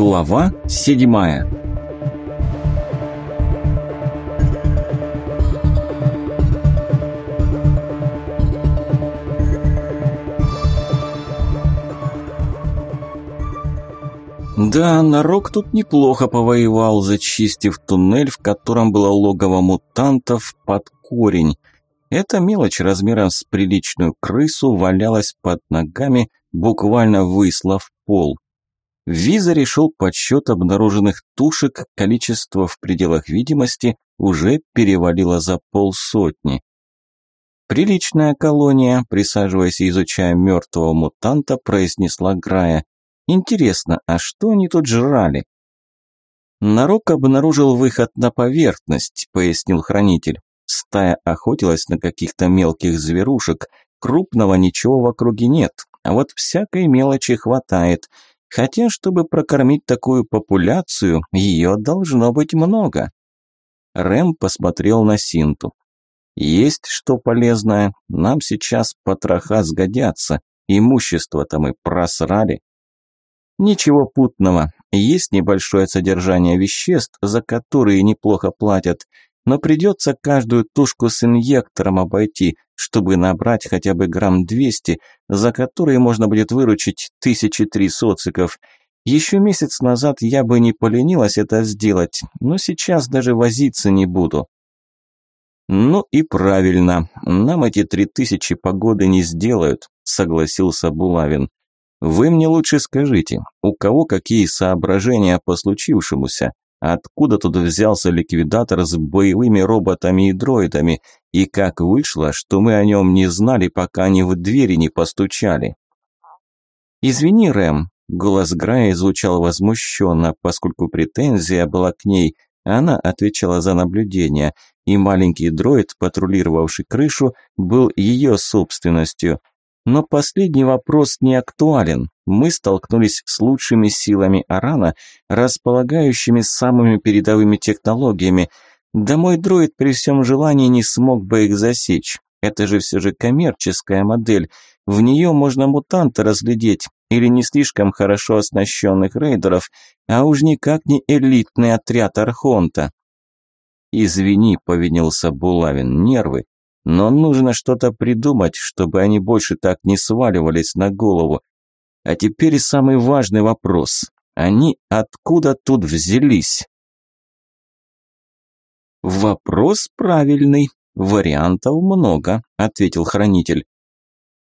Глава седьмая Да, Нарок тут неплохо повоевал, зачистив туннель, в котором было логово мутантов под корень. Эта мелочь размером с приличную крысу валялась под ногами, буквально выслав пол. Виза решил подсчет обнаруженных тушек, количество в пределах видимости уже перевалило за полсотни. «Приличная колония», присаживаясь и изучая мертвого мутанта, произнесла Грая. «Интересно, а что они тут жрали?» «Нарок обнаружил выход на поверхность», – пояснил хранитель. «Стая охотилась на каких-то мелких зверушек. Крупного ничего в округе нет, а вот всякой мелочи хватает». Хотя, чтобы прокормить такую популяцию, ее должно быть много. Рэм посмотрел на Синту. «Есть что полезное, нам сейчас потроха сгодятся, имущество там и просрали». «Ничего путного, есть небольшое содержание веществ, за которые неплохо платят, но придется каждую тушку с инъектором обойти, чтобы набрать хотя бы грамм 200, за которые можно будет выручить тысячи три социков. Еще месяц назад я бы не поленилась это сделать, но сейчас даже возиться не буду. «Ну и правильно, нам эти три тысячи погоды не сделают», – согласился Булавин. «Вы мне лучше скажите, у кого какие соображения по случившемуся? Откуда тут взялся ликвидатор с боевыми роботами и дроидами? И как вышло, что мы о нем не знали, пока они в двери не постучали? «Извини, Рэм», – голос Грая звучал возмущенно, поскольку претензия была к ней, а она отвечала за наблюдение, и маленький дроид, патрулировавший крышу, был ее собственностью – но последний вопрос не актуален. Мы столкнулись с лучшими силами Арана, располагающими самыми передовыми технологиями. Да мой дроид при всем желании не смог бы их засечь. Это же все же коммерческая модель. В нее можно мутанта разглядеть или не слишком хорошо оснащенных рейдеров, а уж никак не элитный отряд Архонта. «Извини», – повинился Булавин, – «нервы. Но нужно что-то придумать, чтобы они больше так не сваливались на голову. А теперь самый важный вопрос. Они откуда тут взялись? Вопрос правильный. Вариантов много, ответил хранитель.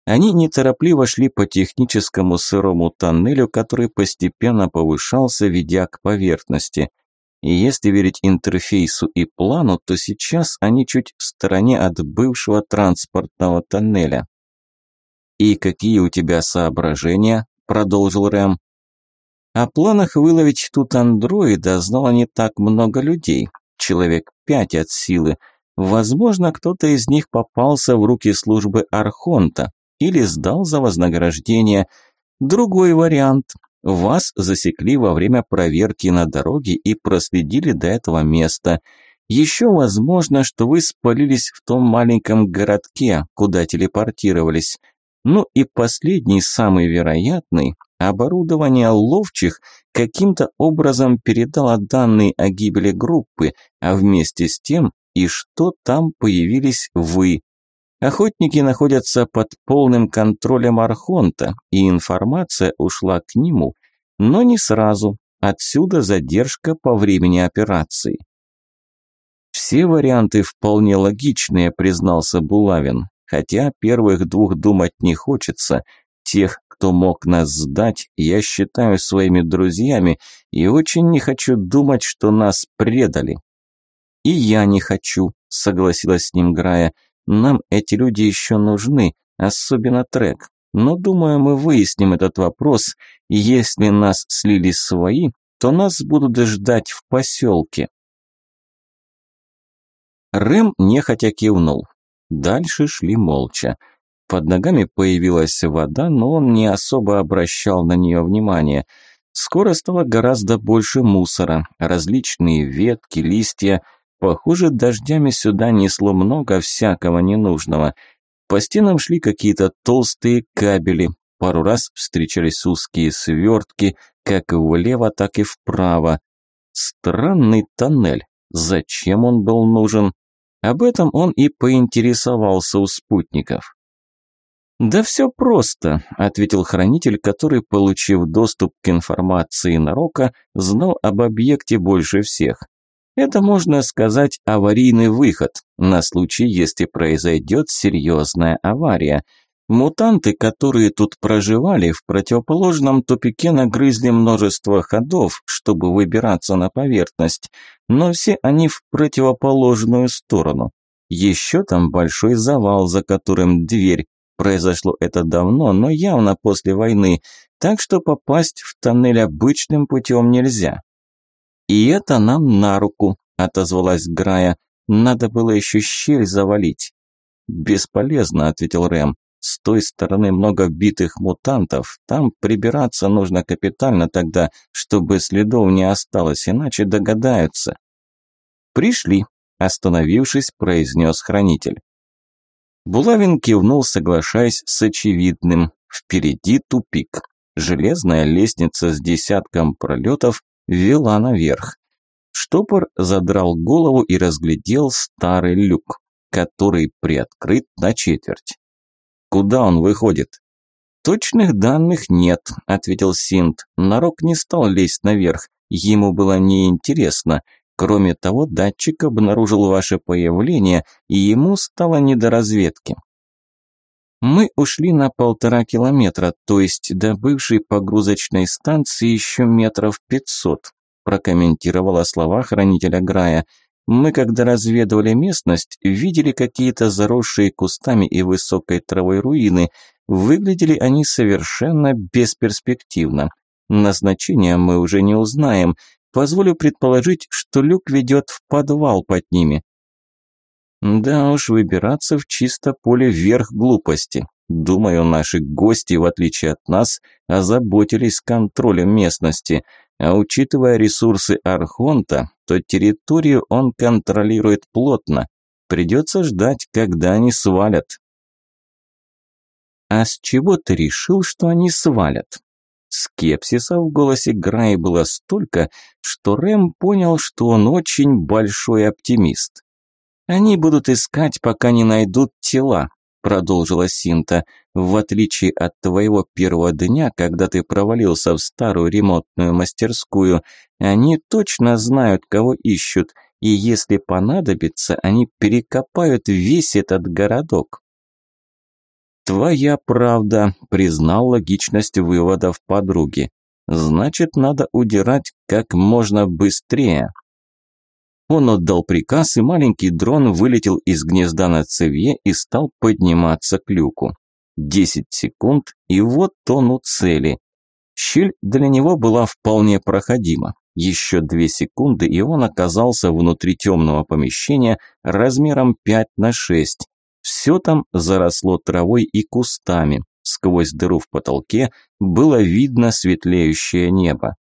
Они неторопливо шли по техническому сырому тоннелю, который постепенно повышался, ведя к поверхности – и если верить интерфейсу и плану, то сейчас они чуть в стороне от бывшего транспортного тоннеля. «И какие у тебя соображения?» – продолжил Рэм. О планах выловить тут андроида знало не так много людей. Человек пять от силы. Возможно, кто-то из них попался в руки службы Архонта или сдал за вознаграждение. Другой вариант вас засекли во время проверки на дороге и проследили до этого места. Еще возможно, что вы спалились в том маленьком городке, куда телепортировались. Ну и последний, самый вероятный, оборудование ловчих каким-то образом передало данные о гибели группы, а вместе с тем и что там появились вы, Охотники находятся под полным контролем Архонта, и информация ушла к нему, но не сразу, отсюда задержка по времени операции. «Все варианты вполне логичные», – признался Булавин, «хотя первых двух думать не хочется, тех, кто мог нас сдать, я считаю своими друзьями и очень не хочу думать, что нас предали». «И я не хочу», – согласилась с ним Грая. Нам эти люди еще нужны, особенно трек. Но, думаю, мы выясним этот вопрос. Если нас слили свои, то нас будут ждать в поселке. Рэм нехотя кивнул. Дальше шли молча. Под ногами появилась вода, но он не особо обращал на нее внимания. Скоро стало гораздо больше мусора, различные ветки, листья – Похоже, дождями сюда несло много всякого ненужного. По стенам шли какие-то толстые кабели. Пару раз встречались узкие свертки, как влево, так и вправо. Странный тоннель. Зачем он был нужен? Об этом он и поинтересовался у спутников. «Да все просто», – ответил хранитель, который, получив доступ к информации Нарока, знал об объекте больше всех. Это, можно сказать, аварийный выход на случай, если произойдет серьезная авария. Мутанты, которые тут проживали, в противоположном тупике нагрызли множество ходов, чтобы выбираться на поверхность, но все они в противоположную сторону. Еще там большой завал, за которым дверь. Произошло это давно, но явно после войны, так что попасть в тоннель обычным путем нельзя. «И это нам на руку», – отозвалась Грая. «Надо было еще щель завалить». «Бесполезно», – ответил Рэм. «С той стороны много битых мутантов. Там прибираться нужно капитально тогда, чтобы следов не осталось, иначе догадаются». «Пришли», – остановившись, произнес хранитель. Булавин кивнул, соглашаясь с очевидным. Впереди тупик. Железная лестница с десятком пролетов вела наверх. Штопор задрал голову и разглядел старый люк, который приоткрыт на четверть. «Куда он выходит?» «Точных данных нет», – ответил Синт. Нарок не стал лезть наверх, ему было неинтересно. Кроме того, датчик обнаружил ваше появление, и ему стало не до разведки. Мы ушли на полтора километра, то есть до бывшей погрузочной станции еще метров пятьсот, прокомментировала слова хранителя Грая. Мы, когда разведывали местность, видели какие-то заросшие кустами и высокой травой руины. Выглядели они совершенно бесперспективно. Назначение мы уже не узнаем. Позволю предположить, что люк ведет в подвал под ними. Да уж, выбираться в чисто поле вверх глупости. Думаю, наши гости, в отличие от нас, озаботились контролем местности, а учитывая ресурсы Архонта, то территорию он контролирует плотно. Придется ждать, когда они свалят. А с чего ты решил, что они свалят? Скепсиса в голосе Грай было столько, что Рэм понял, что он очень большой оптимист. Они будут искать, пока не найдут тела, продолжила Синта. В отличие от твоего первого дня, когда ты провалился в старую ремонтную мастерскую, они точно знают, кого ищут, и если понадобится, они перекопают весь этот городок. Твоя правда, признал логичность выводов подруги. Значит, надо удирать как можно быстрее. Он отдал приказ, и маленький дрон вылетел из гнезда на цевье и стал подниматься к люку. Десять секунд, и вот он у цели. Щель для него была вполне проходима. Еще две секунды, и он оказался внутри темного помещения размером 5 на 6. Все там заросло травой и кустами. Сквозь дыру в потолке было видно светлеющее небо.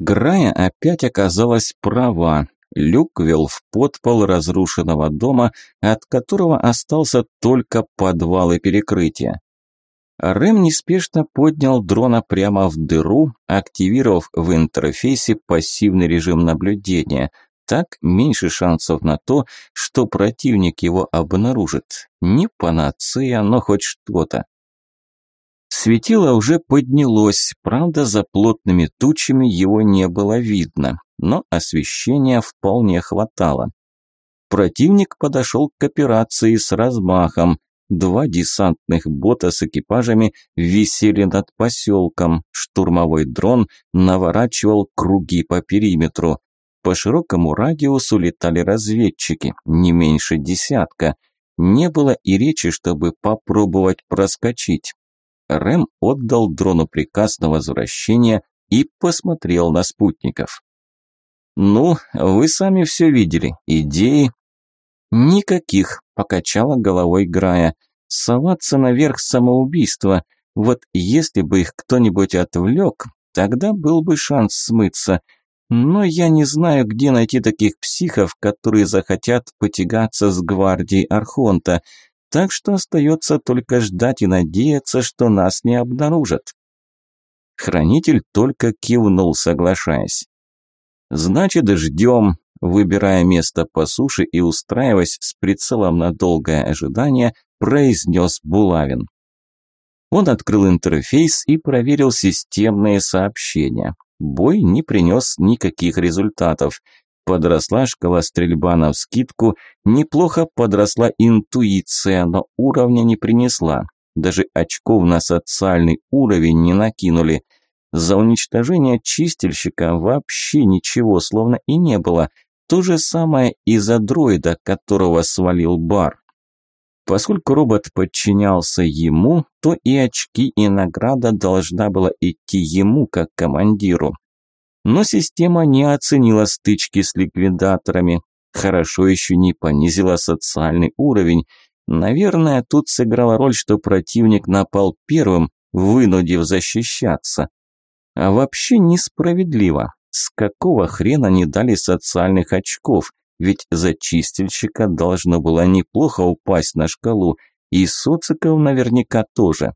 Грая опять оказалась права. Люк вел в подпол разрушенного дома, от которого остался только подвал и перекрытие. Рэм неспешно поднял дрона прямо в дыру, активировав в интерфейсе пассивный режим наблюдения. Так меньше шансов на то, что противник его обнаружит. Не панацея, но хоть что-то. Светило уже поднялось, правда, за плотными тучами его не было видно, но освещения вполне хватало. Противник подошел к операции с размахом. Два десантных бота с экипажами висели над поселком. Штурмовой дрон наворачивал круги по периметру. По широкому радиусу летали разведчики, не меньше десятка. Не было и речи, чтобы попробовать проскочить. Рэм отдал дрону приказ на возвращение и посмотрел на спутников. «Ну, вы сами все видели. Идеи?» «Никаких», – покачала головой Грая. «Соваться наверх самоубийство. Вот если бы их кто-нибудь отвлек, тогда был бы шанс смыться. Но я не знаю, где найти таких психов, которые захотят потягаться с гвардией Архонта. Так что остается только ждать и надеяться, что нас не обнаружат. Хранитель только кивнул, соглашаясь. «Значит, ждем», выбирая место по суше и устраиваясь с прицелом на долгое ожидание, произнес Булавин. Он открыл интерфейс и проверил системные сообщения. Бой не принес никаких результатов. Подросла шкала стрельба на вскидку, неплохо подросла интуиция, но уровня не принесла. Даже очков на социальный уровень не накинули. За уничтожение чистильщика вообще ничего словно и не было. То же самое и за дроида, которого свалил бар. Поскольку робот подчинялся ему, то и очки, и награда должна была идти ему, как командиру. Но система не оценила стычки с ликвидаторами. Хорошо еще не понизила социальный уровень. Наверное, тут сыграла роль, что противник напал первым, вынудив защищаться. А вообще несправедливо. С какого хрена не дали социальных очков? Ведь за чистильщика должно было неплохо упасть на шкалу, и Социков наверняка тоже.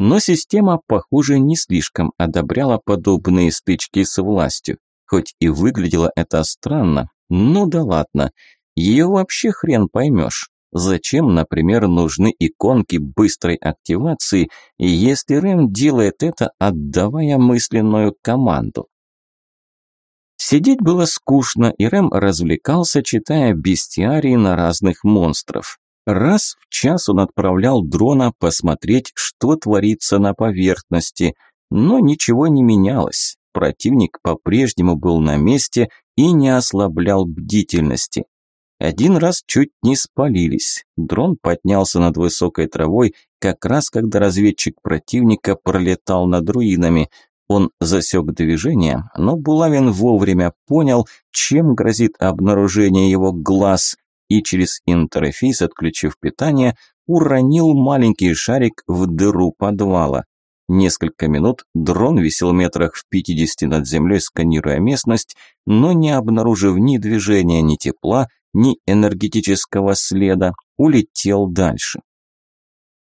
Но система, похоже, не слишком одобряла подобные стычки с властью. Хоть и выглядело это странно, ну да ладно. Ее вообще хрен поймешь. Зачем, например, нужны иконки быстрой активации, если Рэм делает это, отдавая мысленную команду? Сидеть было скучно, и Рэм развлекался, читая бестиарии на разных монстров. Раз в час он отправлял дрона посмотреть, что творится на поверхности, но ничего не менялось. Противник по-прежнему был на месте и не ослаблял бдительности. Один раз чуть не спалились. Дрон поднялся над высокой травой, как раз когда разведчик противника пролетал над руинами. Он засек движение, но Булавин вовремя понял, чем грозит обнаружение его глаз – и через интерфейс, отключив питание, уронил маленький шарик в дыру подвала. Несколько минут дрон висел метрах в 50 над землей, сканируя местность, но не обнаружив ни движения, ни тепла, ни энергетического следа, улетел дальше.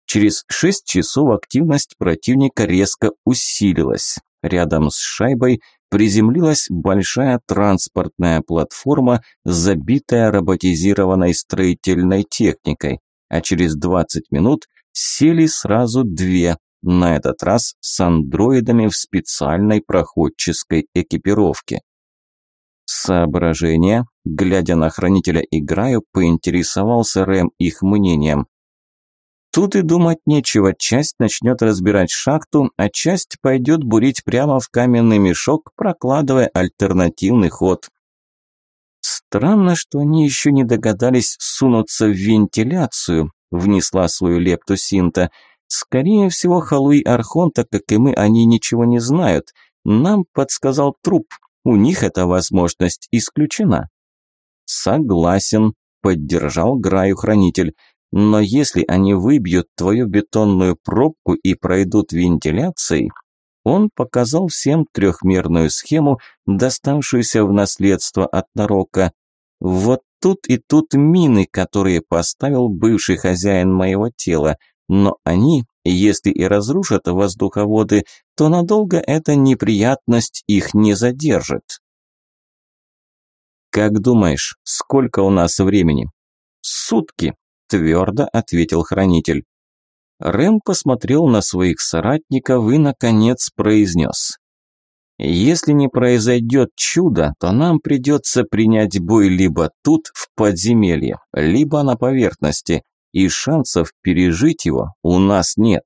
Через 6 часов активность противника резко усилилась. Рядом с шайбой приземлилась большая транспортная платформа, забитая роботизированной строительной техникой, а через 20 минут сели сразу две, на этот раз с андроидами в специальной проходческой экипировке. Соображение, глядя на хранителя Играю, поинтересовался Рэм их мнением. Тут и думать нечего, часть начнет разбирать шахту, а часть пойдет бурить прямо в каменный мешок, прокладывая альтернативный ход. Странно, что они еще не догадались сунуться в вентиляцию, внесла свою лепту Синта. Скорее всего, Халуи Архонта, как и мы, они ничего не знают. Нам подсказал труп, у них эта возможность исключена. Согласен, поддержал Граю хранитель. Но если они выбьют твою бетонную пробку и пройдут вентиляцией, он показал всем трехмерную схему, доставшуюся в наследство от Нарока. Вот тут и тут мины, которые поставил бывший хозяин моего тела, но они, если и разрушат воздуховоды, то надолго эта неприятность их не задержит. Как думаешь, сколько у нас времени? Сутки, твердо ответил хранитель. Рэм посмотрел на своих соратников и, наконец, произнес. «Если не произойдет чудо, то нам придется принять бой либо тут, в подземелье, либо на поверхности, и шансов пережить его у нас нет».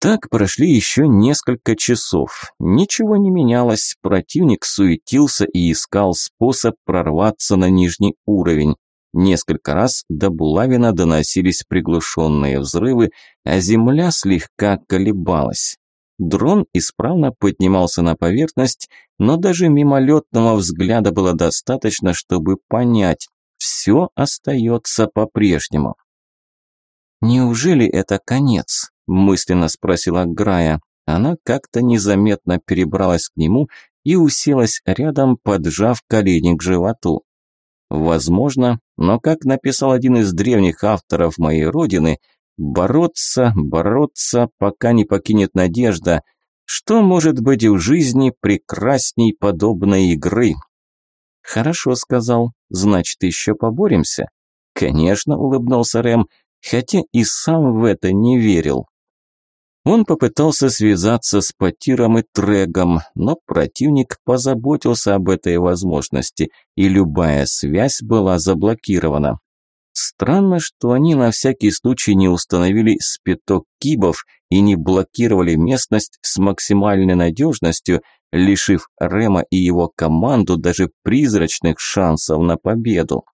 Так прошли еще несколько часов. Ничего не менялось, противник суетился и искал способ прорваться на нижний уровень. Несколько раз до Булавина доносились приглушенные взрывы, а земля слегка колебалась. Дрон исправно поднимался на поверхность, но даже мимолетного взгляда было достаточно, чтобы понять, все остается по-прежнему. «Неужели это конец?» – мысленно спросила Грая. Она как-то незаметно перебралась к нему и уселась рядом, поджав колени к животу. Возможно, но как написал один из древних авторов моей родины, бороться, бороться, пока не покинет надежда. Что может быть в жизни прекрасней подобной игры? Хорошо сказал, значит, еще поборемся. Конечно, улыбнулся Рэм, хотя и сам в это не верил. Он попытался связаться с Потиром и Трегом, но противник позаботился об этой возможности, и любая связь была заблокирована. Странно, что они на всякий случай не установили спиток кибов и не блокировали местность с максимальной надежностью, лишив Рема и его команду даже призрачных шансов на победу.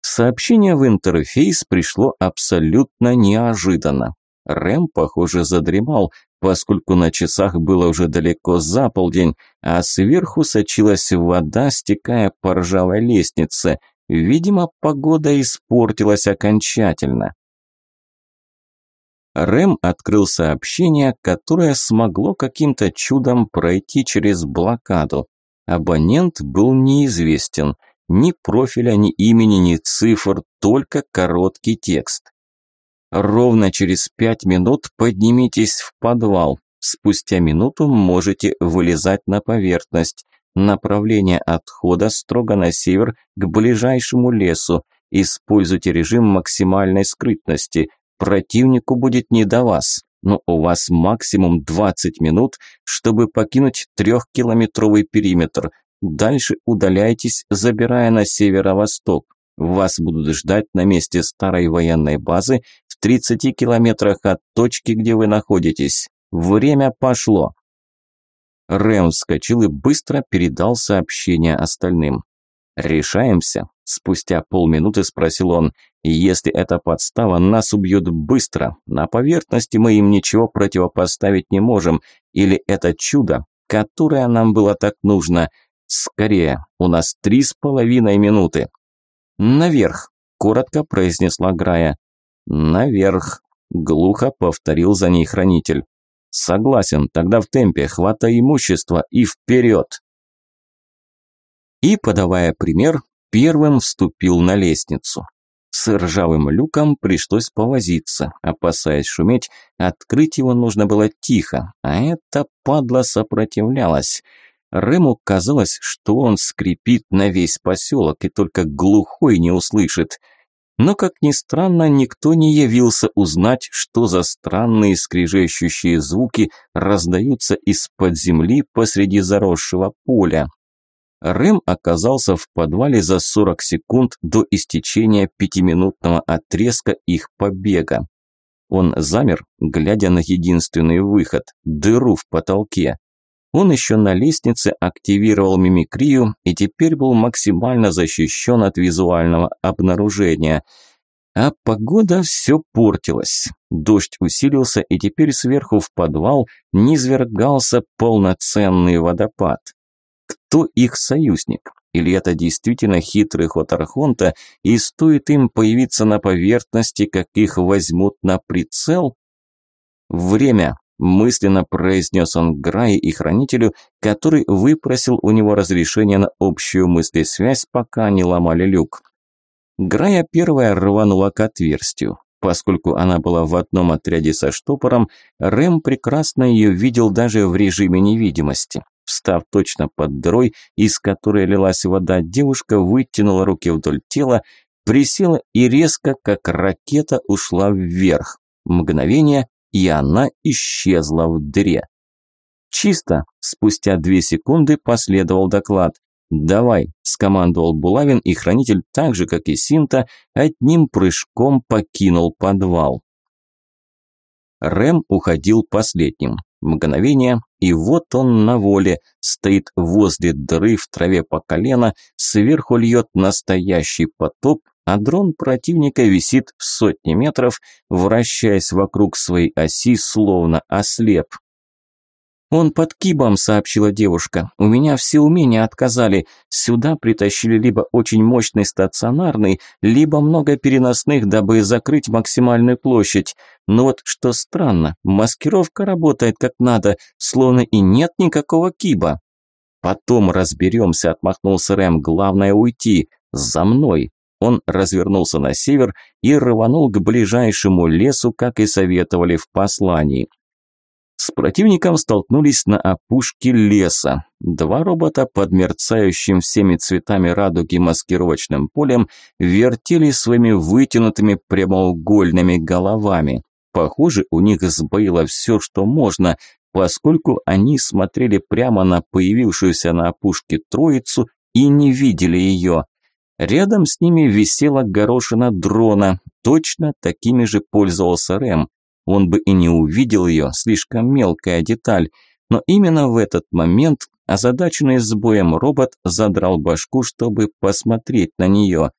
Сообщение в интерфейс пришло абсолютно неожиданно. Рэм, похоже, задремал, поскольку на часах было уже далеко за полдень, а сверху сочилась вода, стекая по ржавой лестнице. Видимо, погода испортилась окончательно. Рэм открыл сообщение, которое смогло каким-то чудом пройти через блокаду. Абонент был неизвестен. Ни профиля, ни имени, ни цифр, только короткий текст. Ровно через пять минут поднимитесь в подвал. Спустя минуту можете вылезать на поверхность. Направление отхода строго на север к ближайшему лесу. Используйте режим максимальной скрытности. Противнику будет не до вас, но у вас максимум 20 минут, чтобы покинуть трехкилометровый периметр. Дальше удаляйтесь, забирая на северо-восток. Вас будут ждать на месте старой военной базы 30 километрах от точки, где вы находитесь. Время пошло». Рэм вскочил и быстро передал сообщение остальным. «Решаемся?» – спустя полминуты спросил он. «Если эта подстава, нас убьет быстро. На поверхности мы им ничего противопоставить не можем. Или это чудо, которое нам было так нужно? Скорее, у нас три с половиной минуты». «Наверх!» – коротко произнесла Грая. «Наверх», – глухо повторил за ней хранитель. «Согласен, тогда в темпе, хватай имущество и вперед!» И, подавая пример, первым вступил на лестницу. С ржавым люком пришлось повозиться, опасаясь шуметь, открыть его нужно было тихо, а это падла сопротивлялась. Рыму казалось, что он скрипит на весь поселок и только глухой не услышит – но, как ни странно, никто не явился узнать, что за странные скрижещущие звуки раздаются из-под земли посреди заросшего поля. Рэм оказался в подвале за 40 секунд до истечения пятиминутного отрезка их побега. Он замер, глядя на единственный выход – дыру в потолке. Он еще на лестнице активировал мимикрию и теперь был максимально защищен от визуального обнаружения. А погода все портилась. Дождь усилился, и теперь сверху в подвал низвергался полноценный водопад. Кто их союзник? Или это действительно хитрый ход Архонта, и стоит им появиться на поверхности, как их возьмут на прицел? Время мысленно произнес он Грае и хранителю, который выпросил у него разрешение на общую мыслесвязь, пока не ломали люк. Грая первая рванула к отверстию. Поскольку она была в одном отряде со штопором, Рэм прекрасно ее видел даже в режиме невидимости. Встав точно под дрой, из которой лилась вода, девушка вытянула руки вдоль тела, присела и резко, как ракета, ушла вверх. Мгновение, и она исчезла в дыре. «Чисто!» – спустя две секунды последовал доклад. «Давай!» – скомандовал Булавин, и хранитель, так же как и Синта, одним прыжком покинул подвал. Рэм уходил последним. Мгновение, и вот он на воле, стоит возле дыры в траве по колено, сверху льет настоящий потоп, а дрон противника висит в сотни метров, вращаясь вокруг своей оси, словно ослеп. «Он под кибом», – сообщила девушка. «У меня все умения отказали. Сюда притащили либо очень мощный стационарный, либо много переносных, дабы закрыть максимальную площадь. Но вот что странно, маскировка работает как надо, словно и нет никакого киба». «Потом разберемся», – отмахнулся Рэм. «Главное уйти. За мной». Он развернулся на север и рванул к ближайшему лесу, как и советовали в послании. С противником столкнулись на опушке леса. Два робота под мерцающим всеми цветами радуги маскировочным полем вертели своими вытянутыми прямоугольными головами. Похоже, у них сбоило все, что можно, поскольку они смотрели прямо на появившуюся на опушке троицу и не видели ее. Рядом с ними висела горошина дрона. Точно такими же пользовался Рэм. Он бы и не увидел ее, слишком мелкая деталь. Но именно в этот момент озадаченный сбоем робот задрал башку, чтобы посмотреть на нее.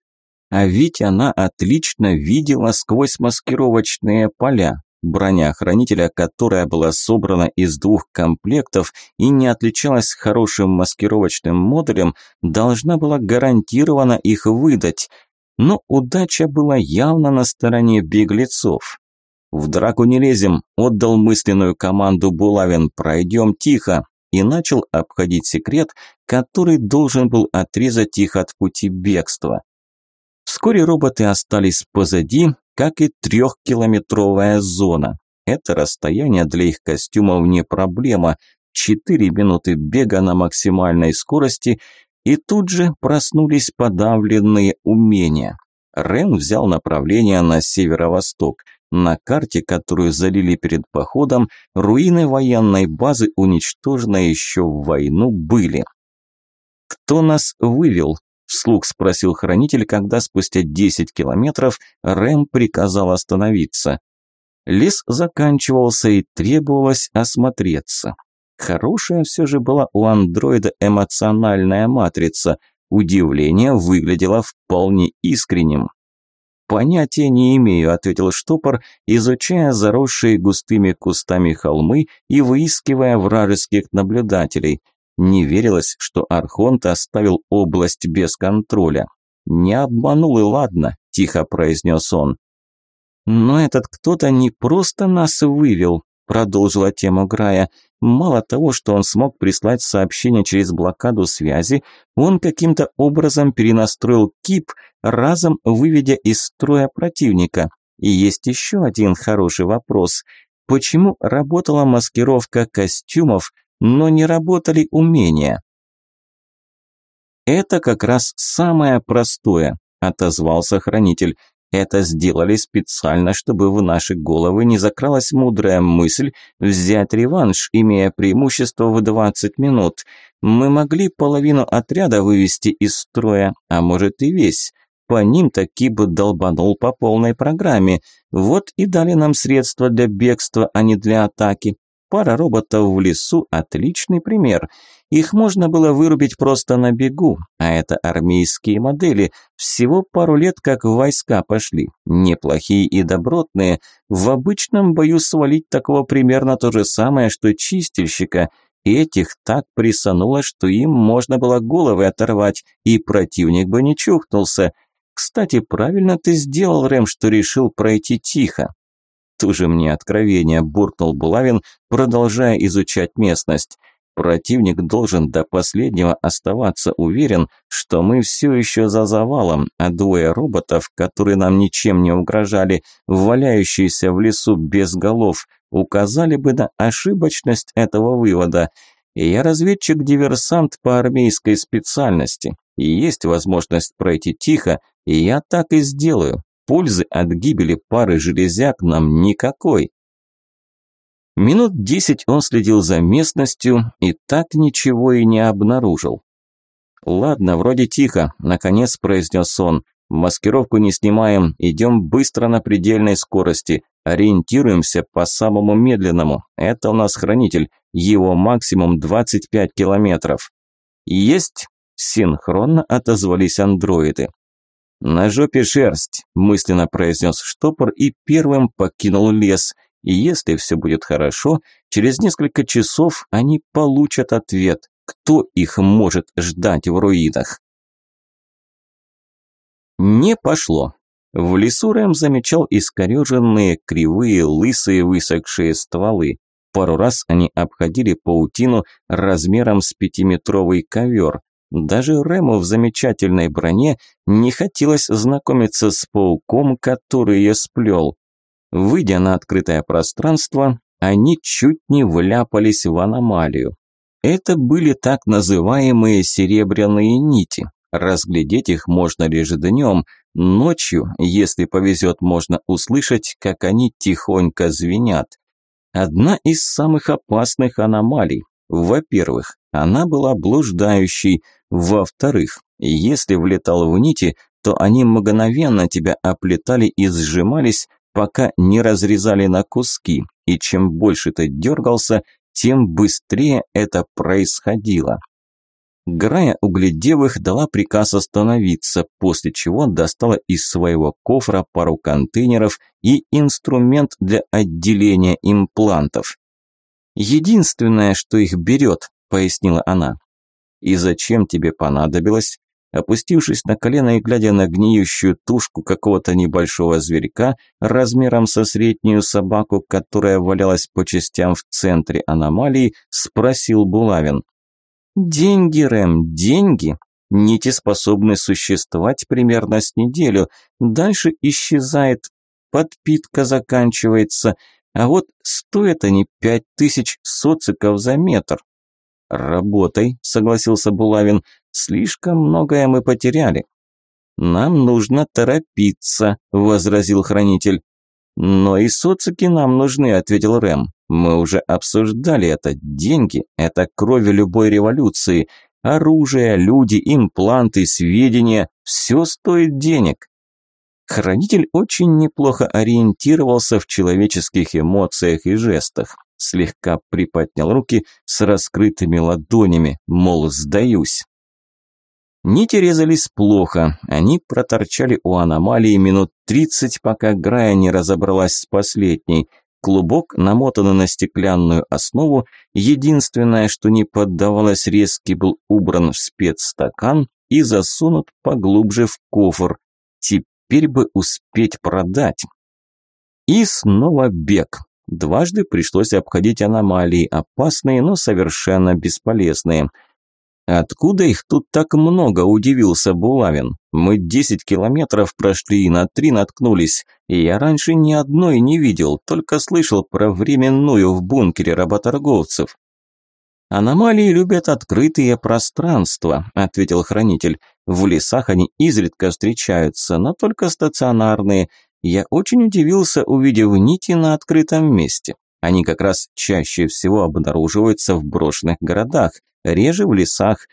А ведь она отлично видела сквозь маскировочные поля. Броня хранителя, которая была собрана из двух комплектов и не отличалась хорошим маскировочным модулем, должна была гарантированно их выдать. Но удача была явно на стороне беглецов. «В драку не лезем», – отдал мысленную команду Булавин, – «пройдем тихо», и начал обходить секрет, который должен был отрезать их от пути бегства. Вскоре роботы остались позади, как и трехкилометровая зона. Это расстояние для их костюмов не проблема. Четыре минуты бега на максимальной скорости, и тут же проснулись подавленные умения. Рен взял направление на северо-восток. На карте, которую залили перед походом, руины военной базы, уничтоженные а еще в войну, были. «Кто нас вывел?» вслух спросил хранитель, когда спустя 10 километров Рэм приказал остановиться. Лес заканчивался и требовалось осмотреться. Хорошая все же была у андроида эмоциональная матрица. Удивление выглядело вполне искренним. «Понятия не имею», – ответил штопор, изучая заросшие густыми кустами холмы и выискивая вражеских наблюдателей – не верилось, что Архонт оставил область без контроля. «Не обманул и ладно», – тихо произнес он. «Но этот кто-то не просто нас вывел», – продолжила тему Грая. «Мало того, что он смог прислать сообщение через блокаду связи, он каким-то образом перенастроил КИП, разом выведя из строя противника. И есть еще один хороший вопрос. Почему работала маскировка костюмов, но не работали умения. «Это как раз самое простое», – отозвался хранитель. «Это сделали специально, чтобы в наши головы не закралась мудрая мысль взять реванш, имея преимущество в 20 минут. Мы могли половину отряда вывести из строя, а может и весь. По ним таки бы долбанул по полной программе. Вот и дали нам средства для бегства, а не для атаки. Пара роботов в лесу – отличный пример. Их можно было вырубить просто на бегу, а это армейские модели. Всего пару лет как в войска пошли. Неплохие и добротные. В обычном бою свалить такого примерно то же самое, что чистильщика. Этих так присануло, что им можно было головы оторвать, и противник бы не чухнулся. Кстати, правильно ты сделал, Рэм, что решил пройти тихо тоже мне откровение», – буркнул Булавин, продолжая изучать местность. «Противник должен до последнего оставаться уверен, что мы все еще за завалом, а двое роботов, которые нам ничем не угрожали, валяющиеся в лесу без голов, указали бы на ошибочность этого вывода». Я разведчик-диверсант по армейской специальности. И есть возможность пройти тихо, и я так и сделаю пользы от гибели пары железяк нам никакой. Минут десять он следил за местностью и так ничего и не обнаружил. «Ладно, вроде тихо», – наконец произнес он. «Маскировку не снимаем, идем быстро на предельной скорости, ориентируемся по самому медленному. Это у нас хранитель, его максимум 25 километров». «Есть!» – синхронно отозвались андроиды. «На жопе шерсть», – мысленно произнес штопор и первым покинул лес. И если все будет хорошо, через несколько часов они получат ответ, кто их может ждать в руинах. Не пошло. В лесу Рэм замечал искореженные, кривые, лысые, высохшие стволы. Пару раз они обходили паутину размером с пятиметровый ковер. Даже Рэму в замечательной броне не хотелось знакомиться с пауком, который ее сплел. Выйдя на открытое пространство, они чуть не вляпались в аномалию. Это были так называемые серебряные нити. Разглядеть их можно лишь днем. Ночью, если повезет, можно услышать, как они тихонько звенят. Одна из самых опасных аномалий. Во-первых, она была блуждающей. Во-вторых, если влетал в нити, то они мгновенно тебя оплетали и сжимались, пока не разрезали на куски, и чем больше ты дергался, тем быстрее это происходило. Грая, углядев дала приказ остановиться, после чего достала из своего кофра пару контейнеров и инструмент для отделения имплантов. Единственное, что их берет, пояснила она. И зачем тебе понадобилось? Опустившись на колено и глядя на гниющую тушку какого-то небольшого зверька размером со среднюю собаку, которая валялась по частям в центре аномалии, спросил Булавин. «Деньги, Рэм, деньги. Нити способны существовать примерно с неделю. Дальше исчезает, подпитка заканчивается. А вот стоят они пять тысяч социков за метр. «Работай», – согласился Булавин, – «слишком многое мы потеряли». «Нам нужно торопиться», – возразил хранитель. «Но и социки нам нужны», – ответил Рэм. «Мы уже обсуждали это. Деньги – это кровь любой революции. Оружие, люди, импланты, сведения – все стоит денег». Хранитель очень неплохо ориентировался в человеческих эмоциях и жестах. Слегка приподнял руки с раскрытыми ладонями, мол, сдаюсь. Нити резались плохо, они проторчали у аномалии минут 30, пока Грая не разобралась с последней. Клубок, намотанный на стеклянную основу, единственное, что не поддавалось резке, был убран в спецстакан и засунут поглубже в кофр. Тип теперь бы успеть продать. И снова бег. Дважды пришлось обходить аномалии, опасные, но совершенно бесполезные. Откуда их тут так много, удивился Булавин. Мы 10 километров прошли и на три наткнулись. И я раньше ни одной не видел, только слышал про временную в бункере работорговцев. «Аномалии любят открытые пространства», – ответил хранитель. «В лесах они изредка встречаются, но только стационарные. Я очень удивился, увидев нити на открытом месте. Они как раз чаще всего обнаруживаются в брошенных городах, реже в лесах.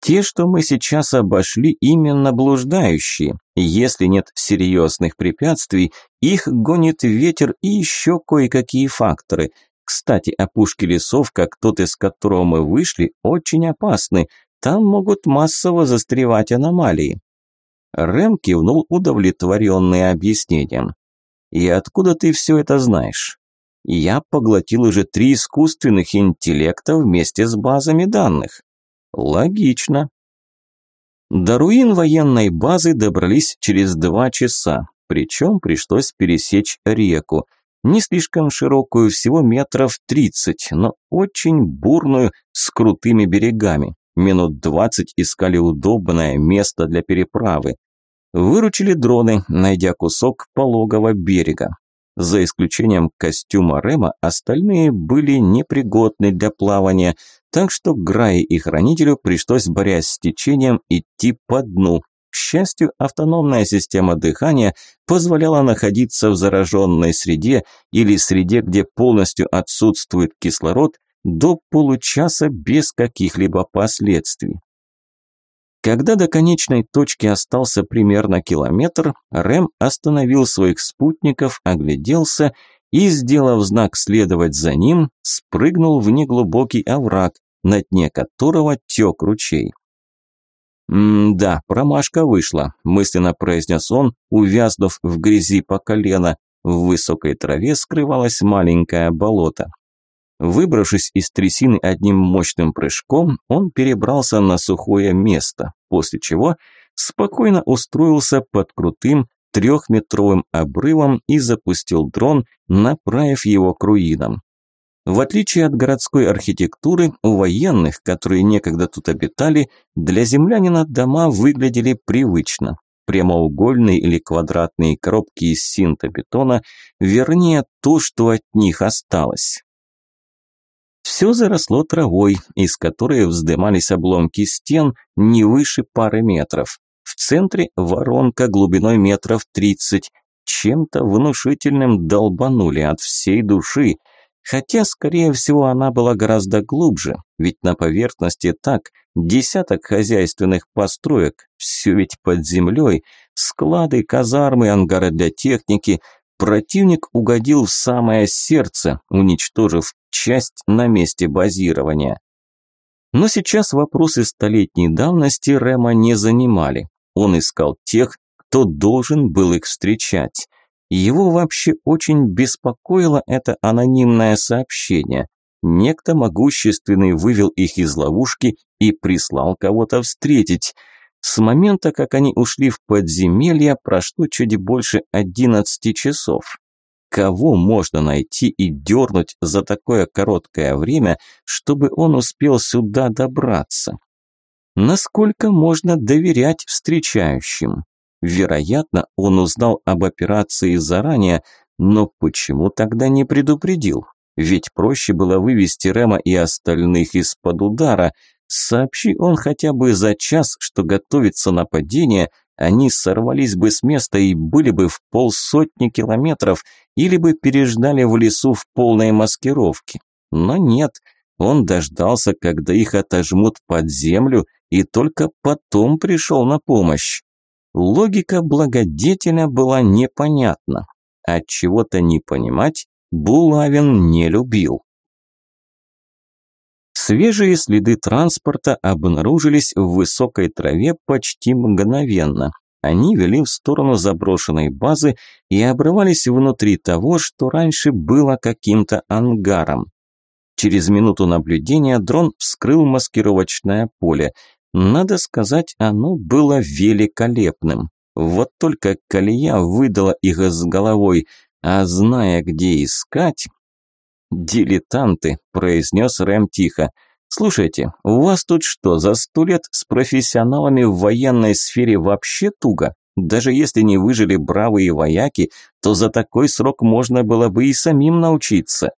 Те, что мы сейчас обошли, именно блуждающие. Если нет серьезных препятствий, их гонит ветер и еще кое-какие факторы. Кстати, опушки лесов, как тот, из которого мы вышли, очень опасны. Там могут массово застревать аномалии. Рэм кивнул удовлетворенный объяснением. «И откуда ты все это знаешь?» «Я поглотил уже три искусственных интеллекта вместе с базами данных». «Логично». До руин военной базы добрались через два часа, причем пришлось пересечь реку. Не слишком широкую, всего метров тридцать, но очень бурную, с крутыми берегами. Минут двадцать искали удобное место для переправы. Выручили дроны, найдя кусок пологого берега. За исключением костюма Рема, остальные были непригодны для плавания, так что Грае и Хранителю пришлось, борясь с течением, идти по дну, к счастью, автономная система дыхания позволяла находиться в зараженной среде или среде, где полностью отсутствует кислород, до получаса без каких-либо последствий. Когда до конечной точки остался примерно километр, Рэм остановил своих спутников, огляделся и, сделав знак следовать за ним, спрыгнул в неглубокий овраг, на дне которого тек ручей. «М-да, промашка вышла», – мысленно произнес он, увязнув в грязи по колено. В высокой траве скрывалось маленькое болото. Выбравшись из трясины одним мощным прыжком, он перебрался на сухое место, после чего спокойно устроился под крутым трехметровым обрывом и запустил дрон, направив его к руинам. В отличие от городской архитектуры, у военных, которые некогда тут обитали, для землянина дома выглядели привычно. Прямоугольные или квадратные коробки из синтобетона, вернее, то, что от них осталось. Все заросло травой, из которой вздымались обломки стен не выше пары метров. В центре воронка глубиной метров тридцать. Чем-то внушительным долбанули от всей души – Хотя, скорее всего, она была гораздо глубже, ведь на поверхности так десяток хозяйственных построек, все ведь под землей, склады, казармы, ангары для техники. Противник угодил в самое сердце, уничтожив часть на месте базирования. Но сейчас вопросы столетней давности Рема не занимали. Он искал тех, кто должен был их встречать. Его вообще очень беспокоило это анонимное сообщение. Некто могущественный вывел их из ловушки и прислал кого-то встретить. С момента, как они ушли в подземелье, прошло чуть больше 11 часов. Кого можно найти и дернуть за такое короткое время, чтобы он успел сюда добраться? Насколько можно доверять встречающим? Вероятно, он узнал об операции заранее, но почему тогда не предупредил? Ведь проще было вывести Рема и остальных из-под удара. Сообщи он хотя бы за час, что готовится нападение, они сорвались бы с места и были бы в полсотни километров или бы переждали в лесу в полной маскировке. Но нет, он дождался, когда их отожмут под землю и только потом пришел на помощь. Логика благодетеля была непонятна. От чего-то не понимать Булавин не любил. Свежие следы транспорта обнаружились в высокой траве почти мгновенно. Они вели в сторону заброшенной базы и обрывались внутри того, что раньше было каким-то ангаром. Через минуту наблюдения дрон вскрыл маскировочное поле – надо сказать, оно было великолепным. Вот только колея выдала их с головой, а зная, где искать... «Дилетанты», – произнес Рэм тихо. «Слушайте, у вас тут что, за сто лет с профессионалами в военной сфере вообще туго? Даже если не выжили бравые вояки, то за такой срок можно было бы и самим научиться».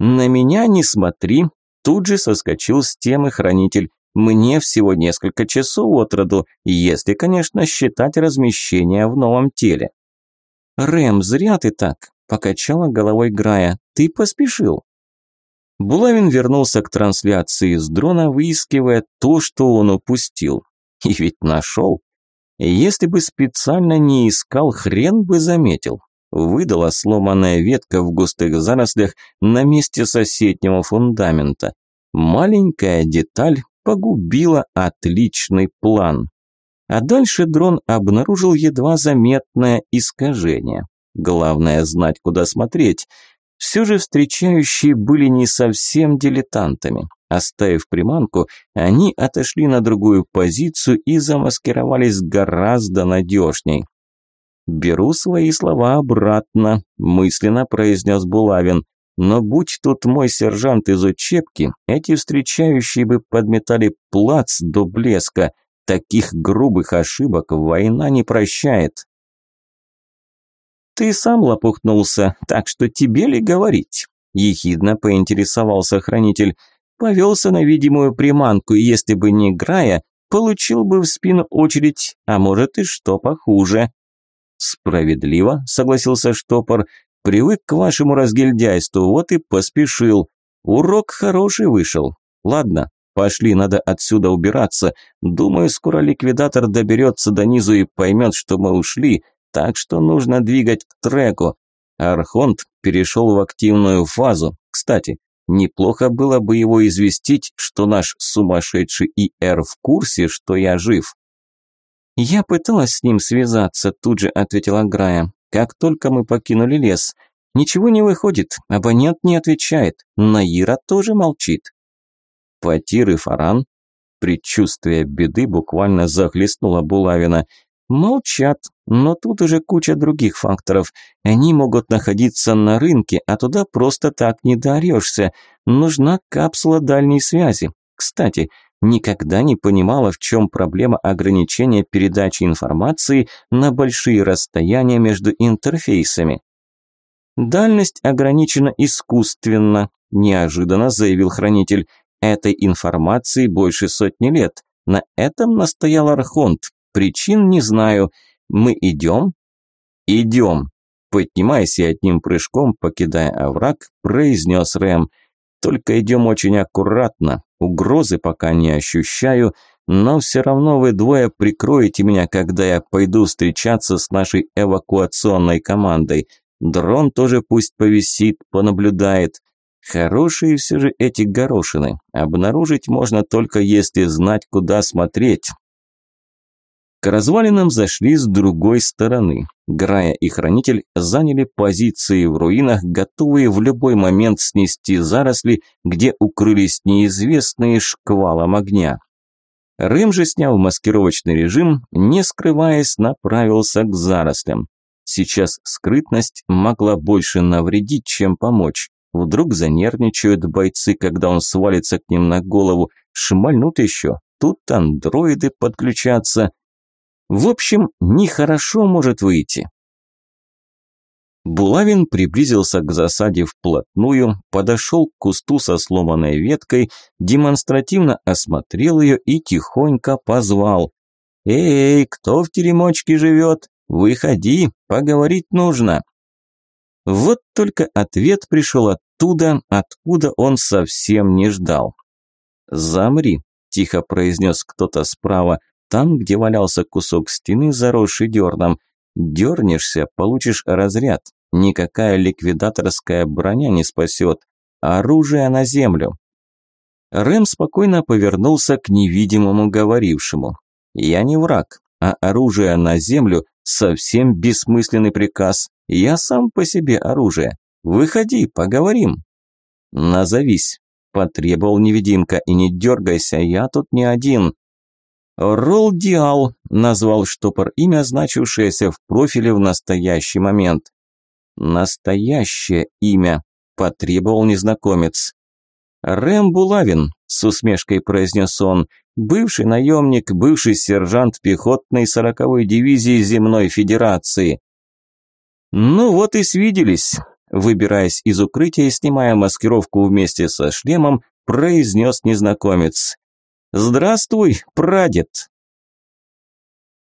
«На меня не смотри», – тут же соскочил с темы хранитель. Мне всего несколько часов от роду, если, конечно, считать размещение в новом теле. «Рэм, зря ты так!» – покачала головой Грая. «Ты поспешил!» Булавин вернулся к трансляции с дрона, выискивая то, что он упустил. И ведь нашел. Если бы специально не искал, хрен бы заметил. Выдала сломанная ветка в густых зарослях на месте соседнего фундамента. Маленькая деталь, погубила отличный план. А дальше дрон обнаружил едва заметное искажение. Главное знать, куда смотреть. Все же встречающие были не совсем дилетантами. Оставив приманку, они отошли на другую позицию и замаскировались гораздо надежней. «Беру свои слова обратно», – мысленно произнес Булавин. Но будь тут мой сержант из учебки, эти встречающие бы подметали плац до блеска. Таких грубых ошибок война не прощает. «Ты сам лопухнулся, так что тебе ли говорить?» – ехидно поинтересовался хранитель. «Повелся на видимую приманку, и если бы не Грая, получил бы в спину очередь, а может и что похуже». «Справедливо», – согласился штопор, Привык к вашему разгильдяйству, вот и поспешил. Урок хороший вышел. Ладно, пошли, надо отсюда убираться. Думаю, скоро ликвидатор доберется до низу и поймет, что мы ушли, так что нужно двигать к треку. Архонт перешел в активную фазу. Кстати, неплохо было бы его известить, что наш сумасшедший ИР в курсе, что я жив. «Я пыталась с ним связаться», – тут же ответила Грая. Как только мы покинули лес, ничего не выходит, абонент не отвечает, Наира тоже молчит. Потир и Фаран, предчувствие беды, буквально захлестнула Булавина. Молчат, но тут уже куча других факторов. Они могут находиться на рынке, а туда просто так не дарешься. Нужна капсула дальней связи. Кстати, никогда не понимала, в чем проблема ограничения передачи информации на большие расстояния между интерфейсами. «Дальность ограничена искусственно», – неожиданно заявил хранитель. «Этой информации больше сотни лет. На этом настоял Архонт. Причин не знаю. Мы идем?» «Идем», – поднимаясь одним прыжком, покидая овраг, произнес Рэм. «Только идем очень аккуратно, Угрозы пока не ощущаю, но все равно вы двое прикроете меня, когда я пойду встречаться с нашей эвакуационной командой. Дрон тоже пусть повисит, понаблюдает. Хорошие все же эти горошины. Обнаружить можно только если знать, куда смотреть. К развалинам зашли с другой стороны. Грая и Хранитель заняли позиции в руинах, готовые в любой момент снести заросли, где укрылись неизвестные шквалом огня. Рым же снял маскировочный режим, не скрываясь, направился к зарослям. Сейчас скрытность могла больше навредить, чем помочь. Вдруг занервничают бойцы, когда он свалится к ним на голову, шмальнут еще. Тут андроиды подключатся – в общем, нехорошо может выйти. Булавин приблизился к засаде вплотную, подошел к кусту со сломанной веткой, демонстративно осмотрел ее и тихонько позвал. «Эй, кто в теремочке живет? Выходи, поговорить нужно!» Вот только ответ пришел оттуда, откуда он совсем не ждал. «Замри», – тихо произнес кто-то справа, там, где валялся кусок стены, заросший дерном. Дернешься, получишь разряд. Никакая ликвидаторская броня не спасет. Оружие на землю. Рэм спокойно повернулся к невидимому говорившему. «Я не враг, а оружие на землю – совсем бессмысленный приказ. Я сам по себе оружие. Выходи, поговорим». «Назовись», – потребовал невидимка, – «и не дергайся, я тут не один». «Ролдиал», – назвал штопор имя, значившееся в профиле в настоящий момент. «Настоящее имя», – потребовал незнакомец. «Рэм Булавин», – с усмешкой произнес он, – «бывший наемник, бывший сержант пехотной сороковой дивизии Земной Федерации». «Ну вот и свиделись», – выбираясь из укрытия и снимая маскировку вместе со шлемом, произнес незнакомец. «Здравствуй, прадед!»